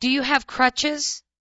Do you have crutches?